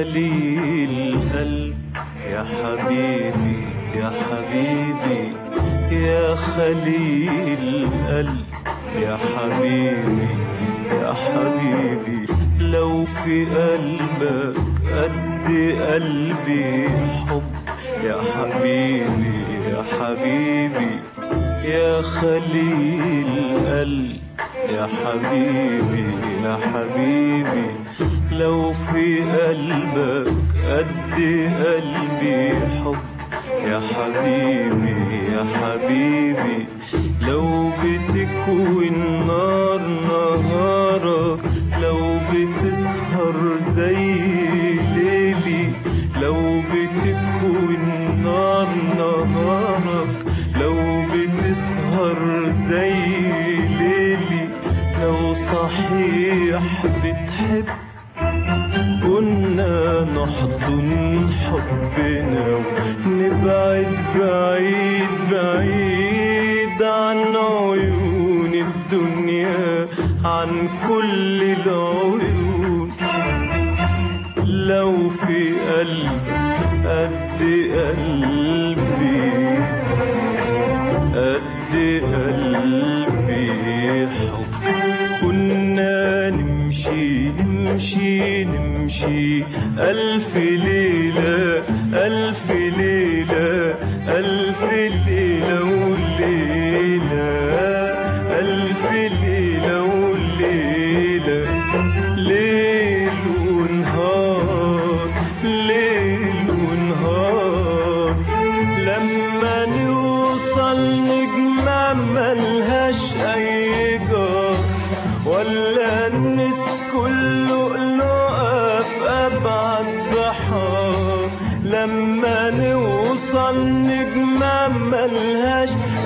خليل قلب يا حبيبي يا حبيبي يا خليل قلب يا حبيبي يا حبيبي لو في قلبك قد قلبي حب يا حبيبي يا حبيبي يا خليل قلب يا حبيبي يا حبيبي لو في قلبك قد قلبي حب. يا حبيبي يا حبيبي لو بتكوي النار نهارك لو بتسهر زي ليلي لو بتكوي النار نهارك لو بتسهر زي ليلي لو صحيح بتحب ونبعد بعيد بعيد عن عيون الدنيا عن كل العيون. لو في قلب قد قلبي نمشي ألف ليلة.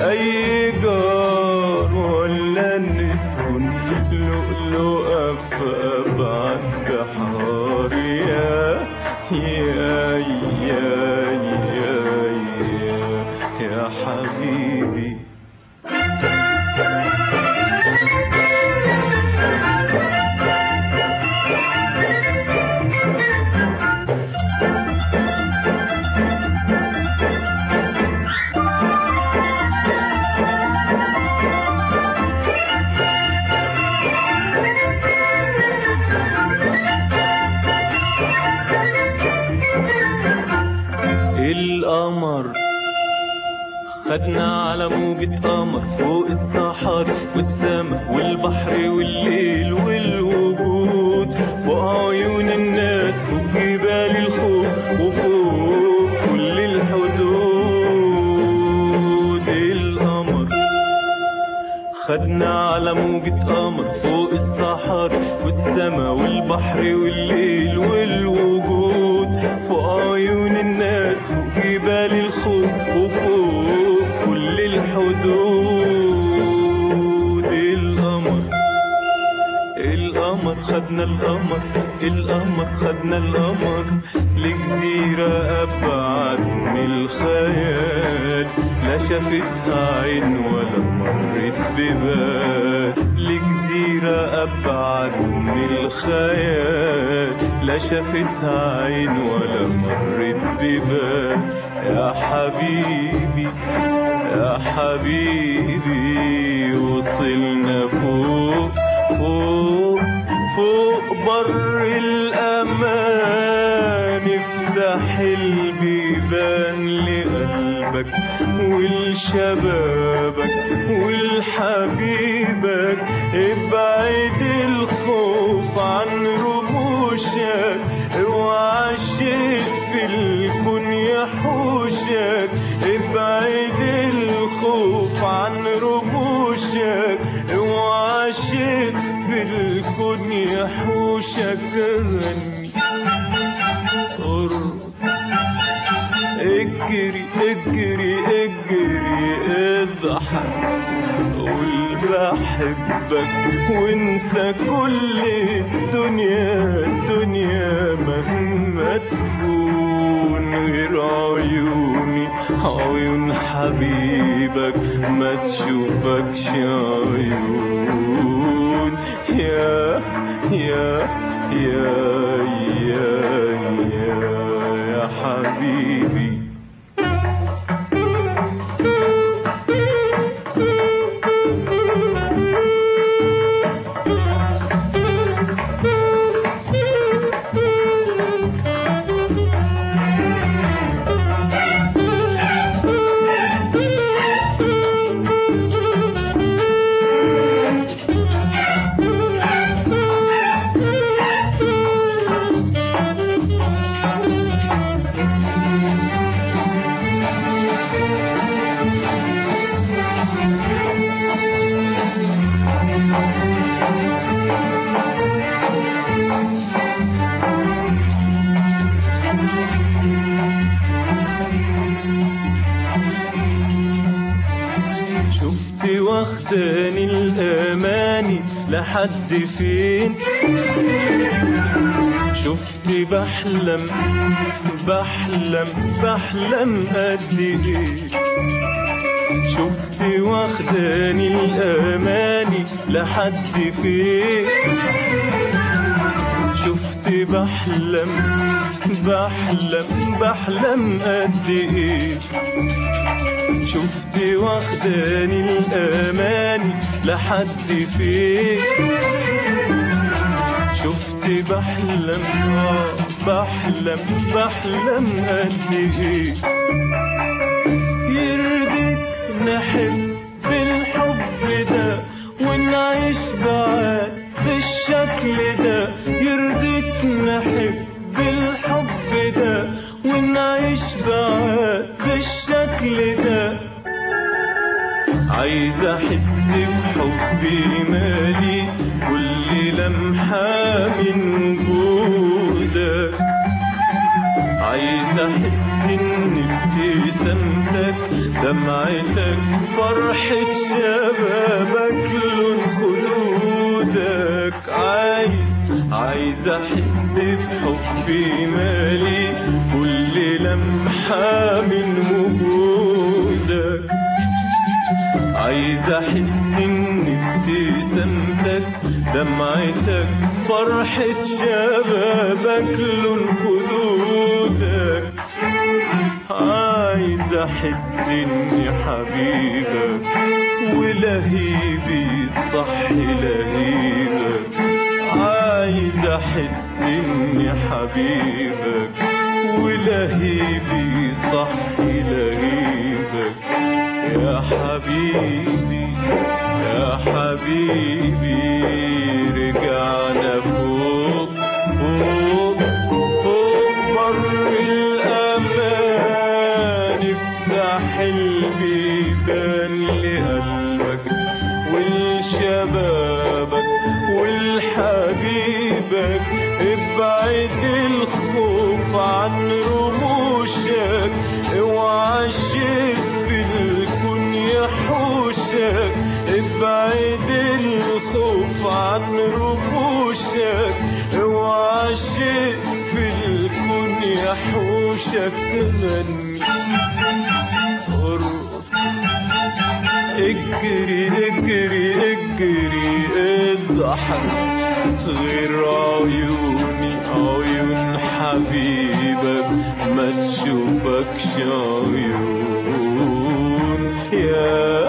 أي جار ولا نسكن لؤلؤة في خدنا على موجة قمر فوق الصحراء والسما والبحر والليل والوجود. فوق عيون الناس فوق جبال الخوف وفوق كل الحدود. القمر خدنا على موجة قمر فوق الصحراء والسما والبحر والليل والوجود. فوق عيون الناس فوق جبال الخوف القمر خدنا القمر. القمر خدنا القمر. لجزيرة أبعد من الخيال. لا شافتها عين ولا مرت ببال. لجزيرة أبعد من الخيال. لا شافتها عين ولا مرت ببال. يا حبيبي يا حبيبي وصلنا فوق. فوق فوق بر الأمان افتح البيبان لقلبك ولشبابك ولحبيبك ابعد الخوف عن رموشك اوعى في الكون يحوشك ابعد الخوف عن رموشك اوعى في الكون يحوشك غني ارقص اجري اجري اجري اضحك قول بحبك وانسى كل الدنيا الدنيا مهما تكون غير عيوني عيون حبيبك ما تشوفكش يا يا يا يا يا يا حبيبي. شفت واخداني الاماني لحد فين؟ شفت بحلم بحلم بحلم قد إيه؟ شفت واخداني الاماني لحد فين؟ بحلم بحلم بحلم قد إيه؟ شفت واخداني الاماني لحد فين؟ شفت بحلم بحلم بحلم قد إيه؟ يرضيك نحب بالحب ده ونعيش بعاد بالشكل ده. نحب بالحب ده ونعيش بعاد بالشكل ده. عايز أحس بحبي مالي كل لمحة من وجودك عايز أحس إن ابتسامتك دمعتك فرحة شبابك لون خدودك عايز عايز أحس بحبي مالي. كل لمحة من وجودك. عايز أحس ان ابتسامتك دمعتك فرحة شبابك لون خدودك. عايز أحس إني حبيبك ولهيبي. صح لهيبك عايز أحس إني حبيبك ولهيبي صح لهيبك. يا حبيبي يا حبيبي. يحوشك ابعد الخوف عن رموشك اوعى الشيء في الكون يحوشك غني ارقص اجري اجري اجري اضحك غير عيوني عيون حبيبك ما تشوفكش عيون يا